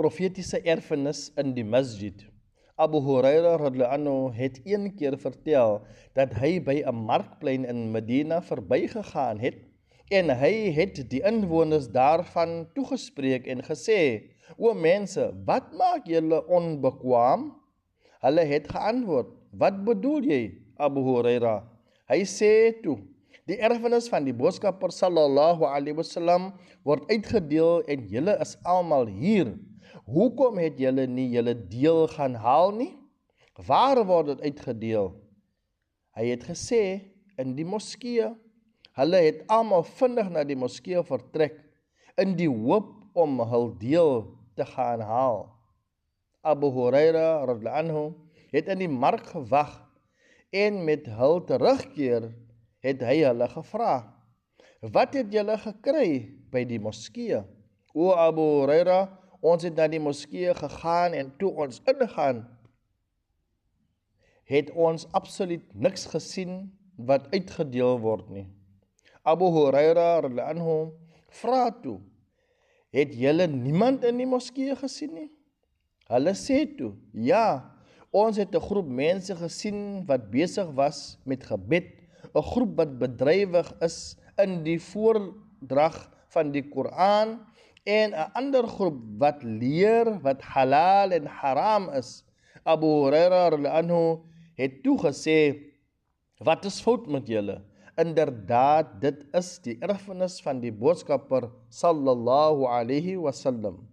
profetiese erfenis in die masjid. Abu Hurairah radhiyallahu anhu het een keer vertel dat hy by 'n markplein in Medina verbygegaan het en hy het die inwoners daarvan toegespreek en gesê: "O mense, wat maak julle onbekwaam?" Hulle het geantwoord: "Wat bedoel jy, Abu Hurairah?" Hy sê toe: Die erfenis van die boodskapper sallallahu alaihi wasallam word uitgedeel en julle is almal hier. Hoekom het julle nie julle deel gaan haal nie? Waar word dit uitgedeel? Hy het gesê in die moskee. Hulle het almal vinnig na die moskee vertrek in die hoop om hul deel te gaan haal. Abu Huraira radhiyallahu anhu het in die mark gewag en met hul terugkeer het hy hulle gevra: "Wat het julle gekry by die moskee?" O Abu Huraira, ons het na die moskee gegaan en toe ons ingaan, het ons absoluut niks gesien wat uitgedeel word nie. Abu Huraira anhu vra toe: "Het julle niemand in die moskee gesien nie?" Hulle sê toe: "Ja, ons het 'n groep mense gesien wat besig was met gebed 'n groep wat bedrywig is in die voordrag van die Koran en 'n ander groep wat leer wat halal en haram is. Abu Hurairah anhu het toe gesê wat is fout met julle? Inderdaad, dit is die erfenis van die boodskapper sallallahu alayhi wasallam.